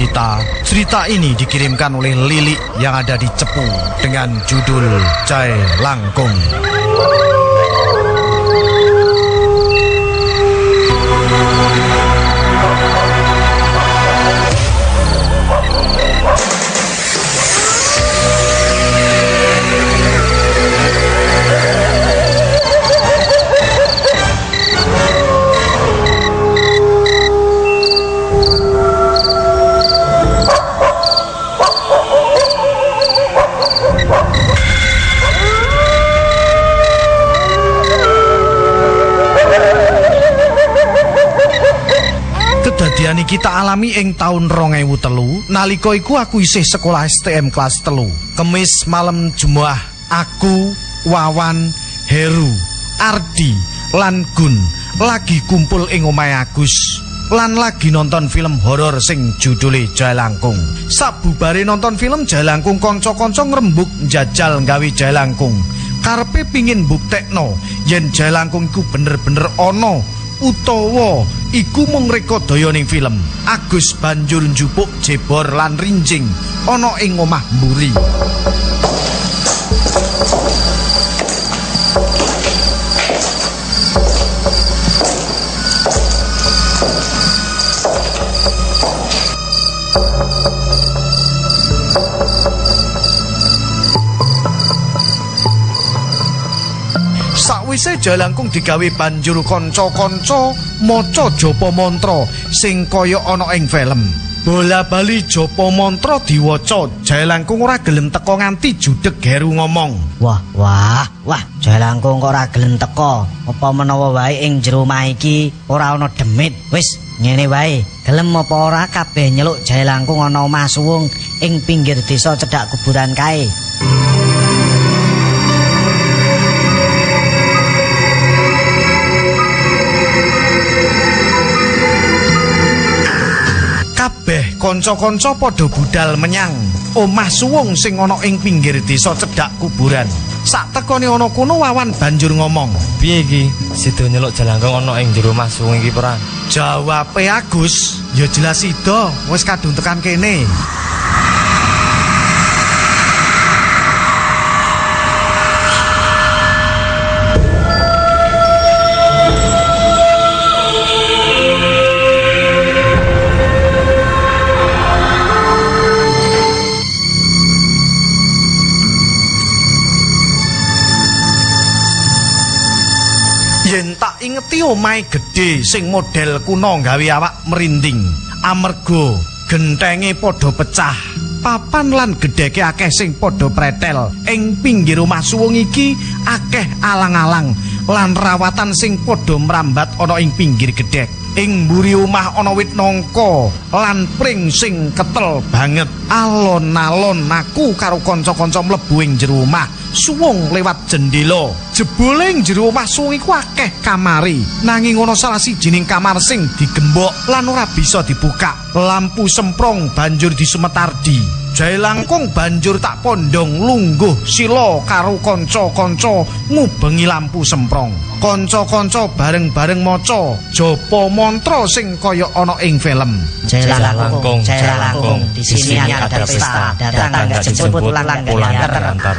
Cerita. Cerita ini dikirimkan oleh Lili yang ada di Cepu dengan judul Cai Langkung. Kedadian iki tak alami ing taun 2003 nalika iku aku isih sekolah STM kelas telu. Kemis malam Jumat aku, Wawan, Heru, Ardi, lan Gun lagi kumpul ing omahe Agus. lan lagi nonton film horor sing judule Jalangkung. Sabubare nonton film Jalangkung kanca-kanca ngrembug njajal gawe Jalangkung. Karepe pingin buktekno yen Jalangkung iku bener-bener ana utawa iku mung reka daya ning film. Agus banjur njupuk jebor lan rinjing ana ing omah mburi. Sakwise jalangkung digawe banjur kanca-kanca maca japa mantra sing kaya ana ing film. Bola bali japa mantra diwaca, jalangkung ora gelem teka nganti judeg Heru ngomong. Wah, wah, wah, jalangkung kok ora gelem teko. Apa menawa wae ing jero omah iki ora ana demit. Wis, ngene wae. Gelem apa ora kabeh nyeluk jalangkung ana omah suwung ing pinggir desa cedhak kuburan kae. Kanca-kanca padha budal menyang omah suwung sing ana ing pinggir desa cedhak kuburan. Sak tekone ana kono Wawan banjur ngomong. Piye iki? Sido nyeluk jalangkung ana ing jero Mas suwung iki peran. Jawabe Agus, ya jelas sida, wis kadung tekan kene. Omahe gedhe sing model kuno gawe awak merinding amarga gentenge padha pecah. Papan lan gedheke akeh sing padha pretel. Ing pinggir omah suwung iki akeh alang-alang lan rawatan sing padha mrambat ana ing pinggir gedhek. Ing mburi omah ana wit nangka lan pring sing ketel banget. Alon-alon aku karo kanca-kanca mlebu ing jero omah. Suwung lewat jendela. Jebule ing jero omah suwung iku akeh kamari. Nanging ana salah sijining kamar sing digembok lan ora bisa dibuka. Lampu semprong banjur disumetardi. Jae langkung banjur tak pondong lungguh sila karo kanca-kanca ngubengi lampu semprong. Kanca-kanca bareng-bareng maca japa mantra sing kaya ana ing film. Jalangkung, jalangkung, di sini ada pesta. Datang gak jemput pulang gak diantar.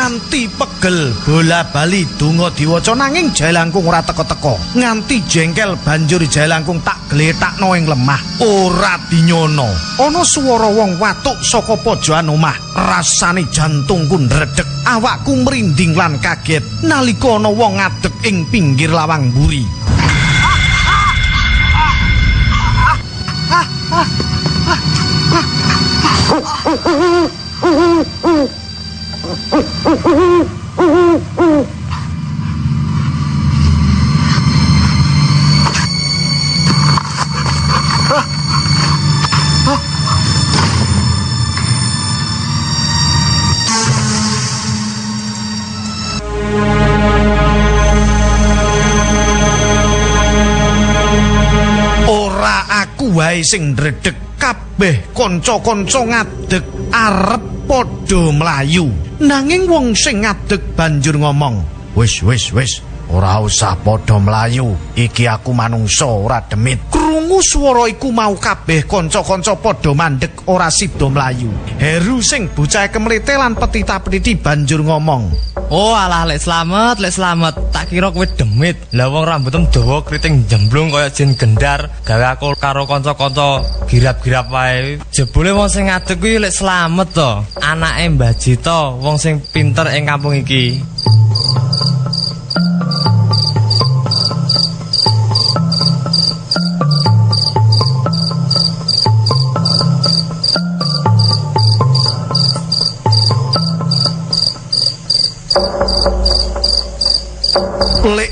Nganti pegel bola bali donga diwaca nanging Jaya Langkung ora teka-teka nganti jengkel banjur Jaya Langkung tak gletakno ing lemah ora dinyono ana swara wong watuk saka pojokan omah rasane jantungku ndredeg awakku merinding lan kaget nalika ana wong ngadeg ing pinggir lawang mburi aku wae sing ndredeg kabeh kanca-kanca ngadeg arep padha mlayu. Nanging wong sing ngadeg banjur ngomong wis wis wis ora usah padha mlayu. Iki aku manungsa ora demit. Krungu swara iku mau kabeh kanca-kanca padha mandeg ora sida mlayu. Heru sing bocah kemlete lan petita-petiti banjur ngomong Oh alah lek slamet, lek slamet. Tak kira kowe demit. Lah wong rambutem dawa kriting jemblung kaya jin gendar, gawe aku karo kanca-kanca girap-girap wae. Jebule wong sing ngadeg kuwi lek slamet to. Anake Mbah Jito, wong sing pinter ing kampung iki.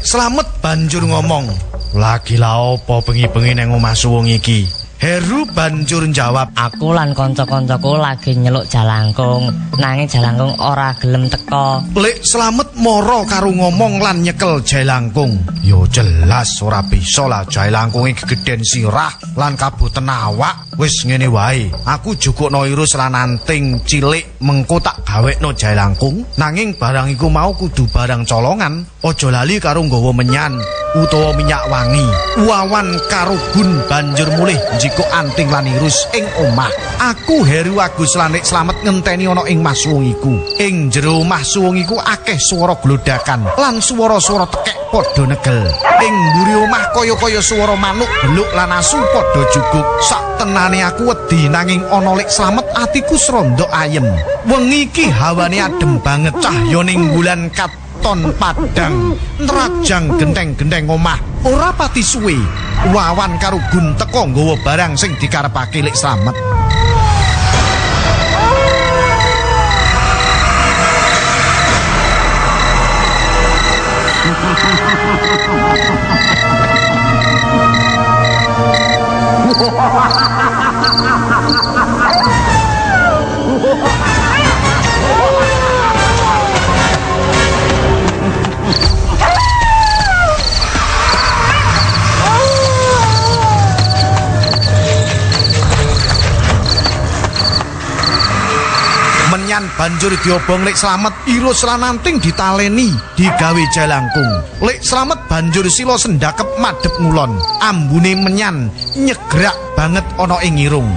Slamet banjur ngomong, "Lagi la opo bengi-bengi nang omah suwung iki?" Heru banjur jawab, Aku lan kanca-kancaku lagi nyeluk jalangkung, nanging jalangkung ora gelem teko. Lek slamet moro karo ngomong lan nyekel Jailangkung. Yo jelas ora bisa lah Jailangkung iki gegeden sirah lan kabuten awak. Wis ngene wae, aku jukukno irus lan anting cilik mengko tak gawekno Jailangkung. Nanging barang iku mau kudu barang colongan. Aja lali karo nggawa menyan utawa minyak wangi. Wawan karo gun banjur mulih njiko anting lan irus ing omah. Aku Heru Agus lan Slamet ngenteni ana ing masuwung iku. Ing jero omah suwung iku akeh swara glodakan lan swara-swara tekek padha negel. Ing mburi omah kaya-kaya swara manuk beluk lan asu padha juguk. Sak tenane aku wedi nanging ana Lek Slamet atiku srondok ayem. Wengi iki hawane adem banget cahyaning bulan kat ton padang nerajang genteng-genteng omah ora pati suwe wawan karo gun teko nggawa barang sing dikarepake lek slamet menyan banjur diobong lek slamet irus lan anting ditaleni digawe jalangkung lek slamet banjur sila sendakep madhep ngulon. Ambune menyan nyegrak banget ana ing irung.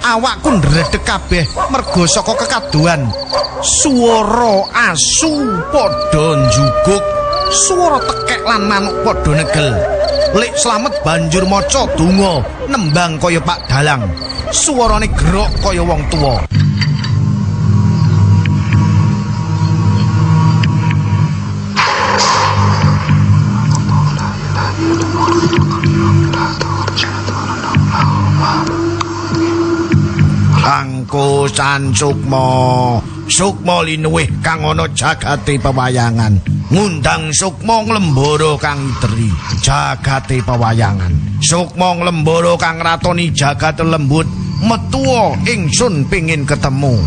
Awakku ndredeg kabeh mergo saka kekaduan. Swara asu padha njuguk swara tekek lan manuk padha negel. Lek slamet banjur maca donga nembang kaya Pak Dalang. Suarane gerok kaya wong tuwa Angkusan Sukmo Sukmo linuwih kang ana jagate pewayangan. Ngundang Sukmo nglembara kang idri jagate pewayangan. Sukmo nglembara kang ratoni jagat lembut metuwa ingsun pingin ketemu.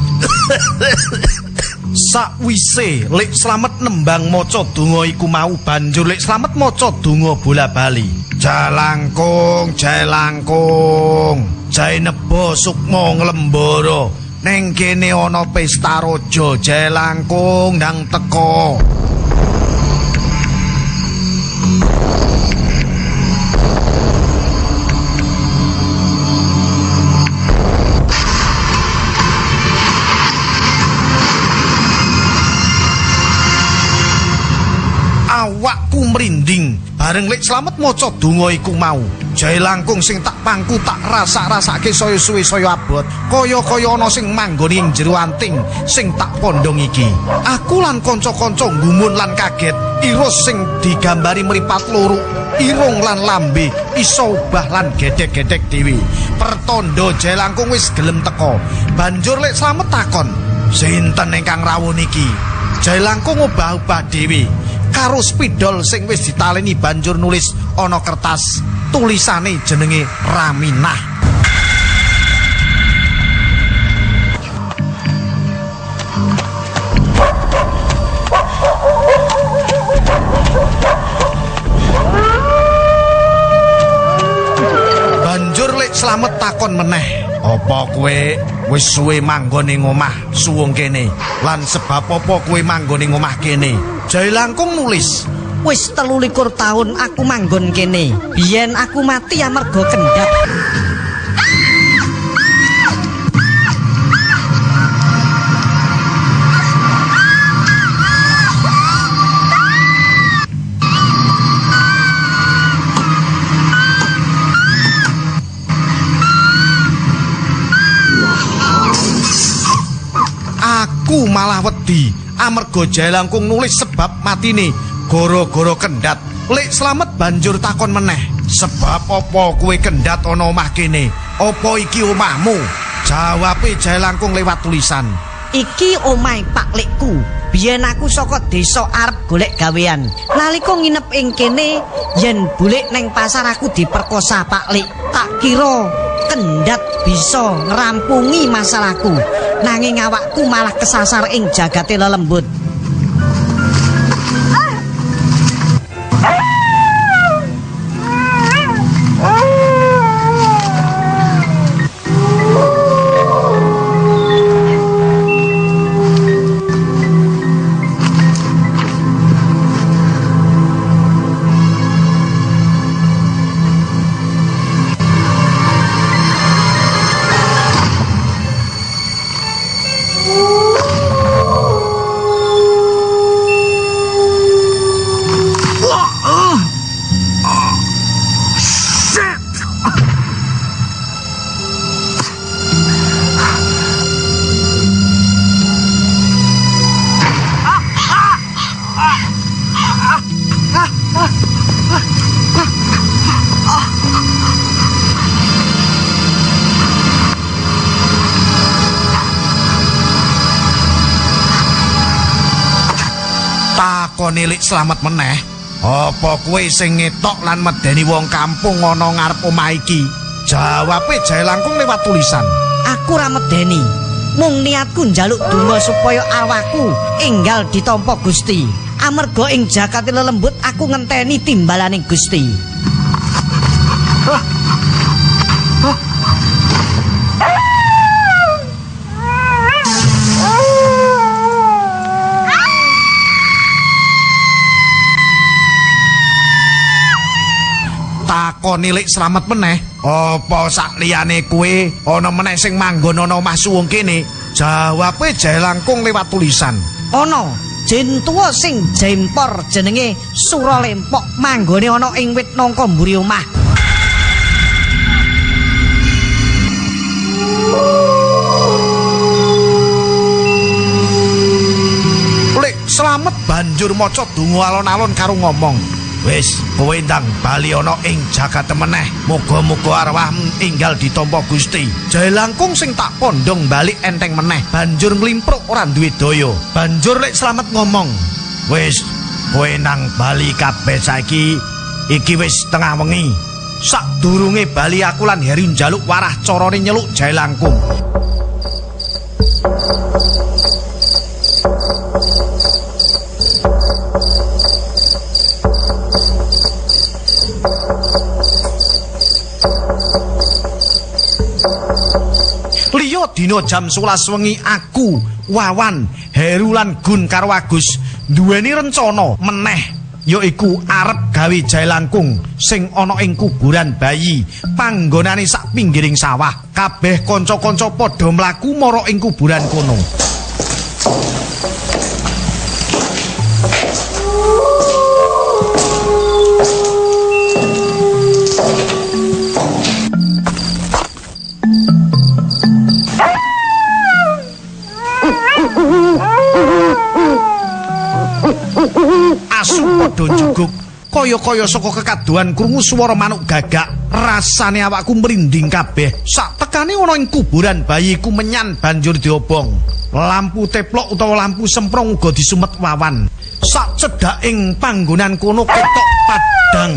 Sakwise Lek Slamet nembang maca donga iku mau banjur. Lek Slamet maca donga bola-bali. Jalangkung, jalangkung. Jae nebo sukma nglembara. Ning kene ana pesta raja jalangkung ndang teka. Bareng lek slamet maca donga iku mau. Jae langkung sing tak pangku tak rasa-rasake saya suwe saya abot. Kaya-kaya ana sing manggoni ing jero anting sing tak pondong iki. Aku lan kanca-kanca gumun lan kaget. Irus sing digambari mripat loro, irung lan lambe iso ubah lan gedek-gedek dhewe. Pertondo jae langkung wis gelem teko. Banjur lek slamet takon, "Sinten ingkang rawuh niki?" Jae langkung obah-obah dhewe. Karo spidol sing wis ditaleni banjur nulis ana kertas tulisane jenenge Raminah slamet takon meneh. Apa kowe wis suwe manggon ing omah? Suwung kene. Lan sebab apa kowe manggon ing omah kene? Jai langkung nulis. Wis telulikur tahun aku manggon kene. Biyen aku mati amarga kendhat. Aku malah wedi amarga Jai langkung nulis sebab matine gara-gara kendhat. Lek slamet banjur takon meneh, sebab apa kowe kendhat ana omah kene? Apa iki omahmu? Jawabe Jai langkung lewat tulisan. Iki omahe Pak Lekku. Biyen aku saka desa arep golek gawean. Nalika nginep ing kene, yen bulik neng pasar aku diperkosa Pak Lek. Tak kira kendhat bisa ngrampungi masalahku. Nanging awakku malah kesasar ing jagate lelembut. Lek slamet meneh. Apa kowe sing ngetok lan medeni wong kampung ana ngarep omah iki? Jawabe Jai langkung lewat tulisan. Aku ra medeni. Mung niatku njaluk donga supaya awakku enggal ditampa Gusti. Amarga ing jakate lelembut aku ngenteni timbalaning Gusti. Takoni lek slamet meneh. Apa sak liyane kowe ana meneh sing manggon ana omah suwung kene. Jawabe jae langkung lewat tulisan. Ana jin tuwa sing jempor jenenge Suralempok. Manggone ana ing wit nangka mburi omah. slamet banjur maca donga alon-alon karo ngomong Wis, kowe ndang bali ana ing jagat meneh. Muga-muga arwahmu enggal ditampa Gusti. Jae langkung sing tak pondong balik enteng meneh, banjur nglimpruk ora duwe daya. Banjur lek slamet ngomong, "Wis, kowe nang bali kabeh saiki. Iki wis tengah wengi. Sadurunge bali aku lan Heri njaluk warah carane nyeluk jae langkung." Dina jam 11 wengi aku, Wawan, Heru lan Gun karo Agus duweni rencana meneh yaiku arep gawe jae langkung sing ana ing kuburan bayi panggonane sak pinggiring sawah. Kabeh kanca-kanca padha mlaku mara ing kuburan kono. Asu padha njuguk. Kaya-kaya saka kekaduan krungu swara manuk gagak, rasane awakku merinding kabeh. Sak tekane ana ing kuburan bayiku menyan banjur diobong. Lampu teplok utawa lampu semprong uga disumet wawan. Sak cedhaking panggonan kono ketok padang.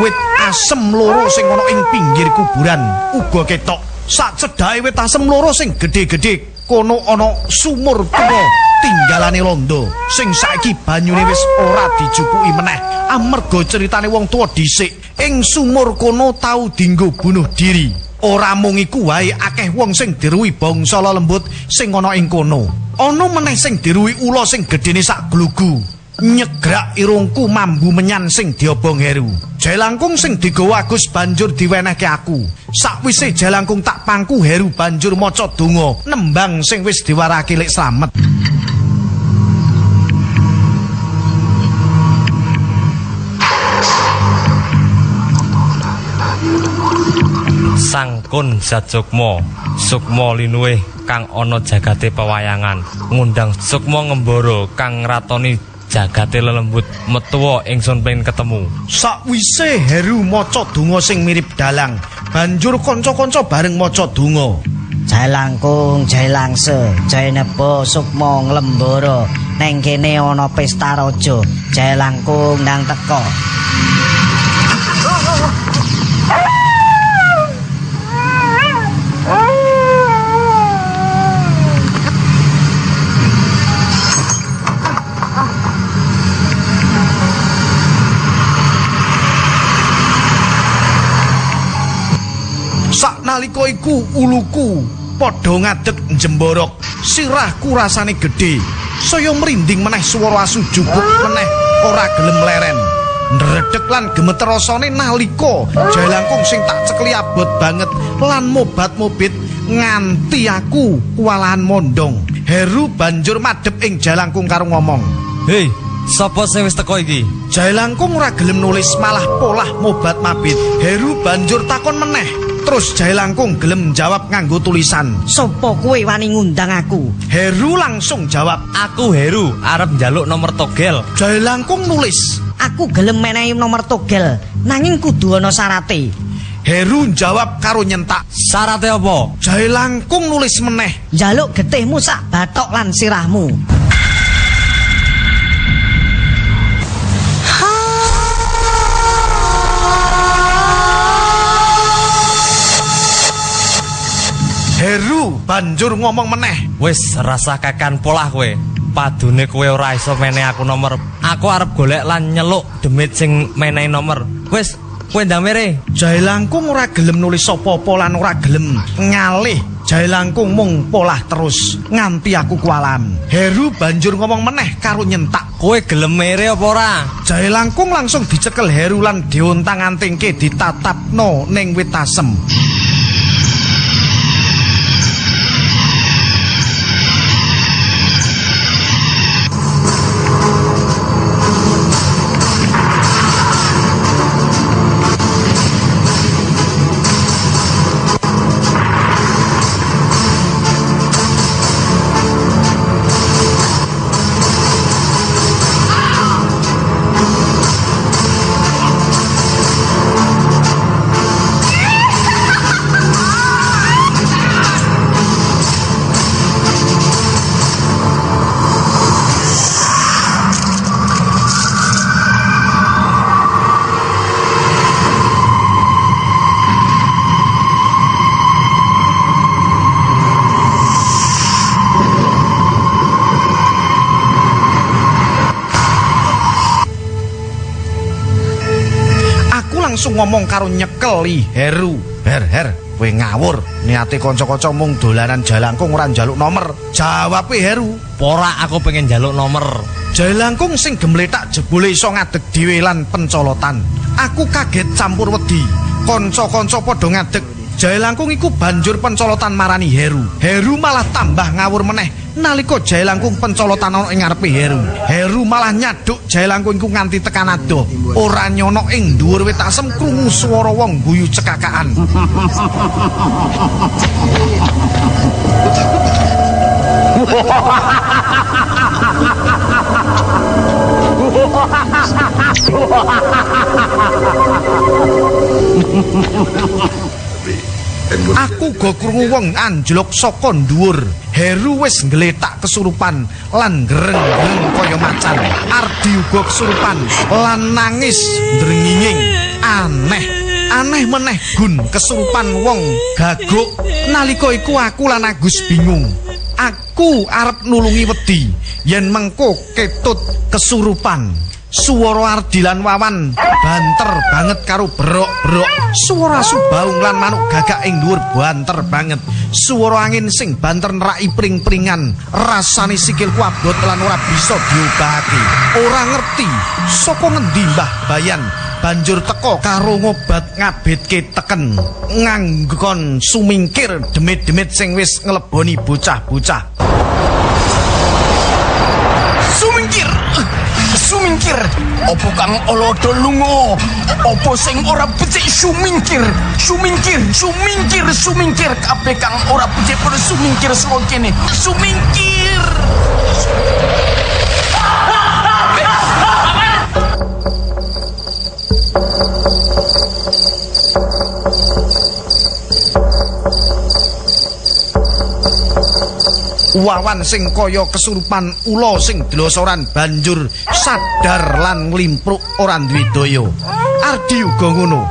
Wit asem loro sing ana ing pinggir kuburan uga ketok. Sak cedhake wit asem loro sing gedhe-gedhe kono ana sumur tuwa tinggalane londo. Sing saiki banyune wis ora dijupuki meneh. Amarga ceritane wong tuwa dhisik. Ing sumur kono tau dinggo bunuh diri. Ora mung iku wae akeh wong sing diruwi bangsa lembut sing ana ing kono. Ana meneh sing diruwi ula sing gedene sak glugu nyegrak irungku mambu menyan sing diobong Heru. Jelangkung sing digawa Agus banjur diwenehke aku. Sakwise jelangkung tak pangku Heru banjur maca donga nembang sing wis diwarake lek slamet. Sangkun Zat Sukma, Sukma linuwih kang ana jagate pewayangan, ngundang Sukma ngembara kang ngratoni jagate lelembut metuwa ingsun pengen ketemu. Sakwise Heru maca donga sing mirip dalang, banjur kanca-kanca bareng maca donga. Jae langkung, jae langse, jae nebo sukma nglembara. Neng kene ana pesta raja. Jae langkung nang teka. Saknalika iku uluku padha ngadeg njemborok, sirahku rasane gedhe. Saya merinding meneh swara asu jupuk meneh ora gelem leren. Ndredeg lan gemeter rasane nalika jalangkung sing tak cekli abot banget lan mobat-mobit nganti aku kualahan mondong. Heru banjur madhep ing jalangkung karo ngomong. Hei, sapa sing wis teko iki? Jae langkung ora gelem nulis malah polah mobat mabit. Heru banjur takon meneh. Terus Jae langkung gelem jawab nganggo tulisan. Sopo kowe wani ngundang aku? Heru langsung jawab. Aku Heru, arep njaluk nomor togel. Jae langkung nulis. Aku gelem menehi nomor togel, nanging kudu ana syarate. Heru jawab karo nyentak. Syarate apa? Jae langkung nulis meneh. Njaluk getihmu sak batok lan sirahmu. Heru banjur ngomong meneh. Wis rasa kakan polah kowe. Padune kowe ora iso menehi aku nomor. Aku arep golek lan nyeluk demit sing menehi nomor. Wis, kowe ndamere. Jae langkung ora gelem nulis apa-apa lan ora gelem ngalih. Jae langkung mung polah terus nganti aku kualan. Heru banjur ngomong meneh karo nyentak. Kowe gelem mere apa ora? Jae langkung langsung dicekel Heru lan diontang-antingke ditatapno ning wit asem. Langsung ngomong karo nyekeli Heru. Her her, kowe ngawur. Niate kanca-kanca mung dolanan jalangkung ora njaluk nomor. Jawabe Heru. Ora aku pengen njaluk nomor. Jalangkung sing gemletak jebule iso ngadeg dhewe lan pencolotan. Aku kaget campur wedi. Kanca-kanca padha ngadeg. Jae Langkung iku banjur pencolotan marani Heru. Heru malah tambah ngawur meneh nalika Jae Langkung pencolotan ana ing ngarepe Heru. Heru malah nyaduk Jae Langkung iku nganti tekan ado. Ora nyono ing dhuwur wit asem krungu swara wong guyu cekakaan. Ha Aku go krungu wong anjlok saka dhuwur. Heru wis nggletak kesurupan lan greng-greng kaya macan. Ardi uga kesurupan lan nangis drenginging. Aneh, aneh meneh gun kesurupan wong gaguk. Nalika iku aku lan Agus bingung. Aku arep nulungi wedi yen mengko ketut kesurupan. Suara Ardi lan Wawan banter banget karo berok-berok. Suara subaung lan manuk gagak ing dhuwur banter banget. Suara angin sing banter neraki pring-pringan. Rasane sikilku abot lan ora bisa diobati. Ora ngerti saka ngendi Mbah Bayan banjur teko karo ngobat ngabetke teken nganggon sumingkir demit-demit sing wis ngleboni bocah-bocah. Sumingkir. Sumingkir. Opo kang olodo lunga? Opo sing ora becik sumingkir? Sumingkir, sumingkir, sumingkir. Kabeh kang ora becik padha sumingkir kene. Sumingkir. Wawan sing kaya kesurupan ula sing dlosoran banjur sadar lan nglimpruk ora duwe daya. Ardi uga ngono.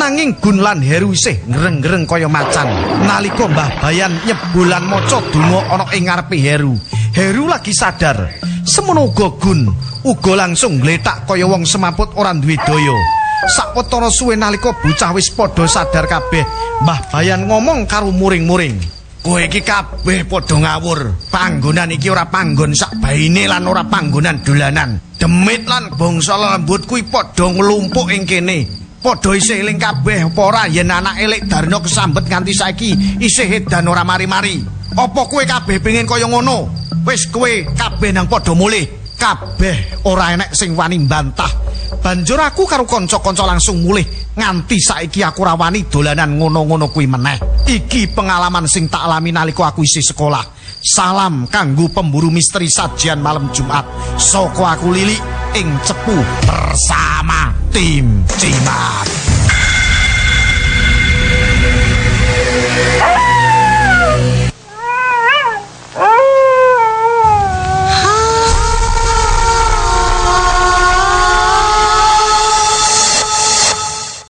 Nanging Gun lan Heru isih ngreng-ngreng kaya macan. Nalika Mbah Bayan nyebulan maca donga ana ing ngarepe Heru. Heru lagi sadar. Semono uga Gun uga langsung ngletak kaya wong semaput ora duwe daya. Sakwetara suwe nalika bocah wis padha sadar kabeh, Mbah Bayan ngomong karo muring-muring. Kowe iki kabeh padha ngawur. Panggonan iki ora panggon sak baine lan ora panggonan dolanan. Demit lan bangsa lembut kuwi padha nglumpuk ing kene. Padha isih eling kabeh apa ora yen anak elek Darno kesambet nganti saiki isih edan ora mari-mari. Apa kowe kabeh pengen kaya ngono? Wis kowe kabeh nang padha mulih. Kabeh ora enek sing wani mbantah. Banjur aku karo kanca-kanca langsung mulih nganti saiki aku ora wani dolanan ngono-ngono kuwi meneh. Iki pengalaman sing tak alami nalika aku isih sekolah. Salam kanggo pemburu misteri sajian malam Jumat. Soko aku Lili ing cepu bersama tim Cimat.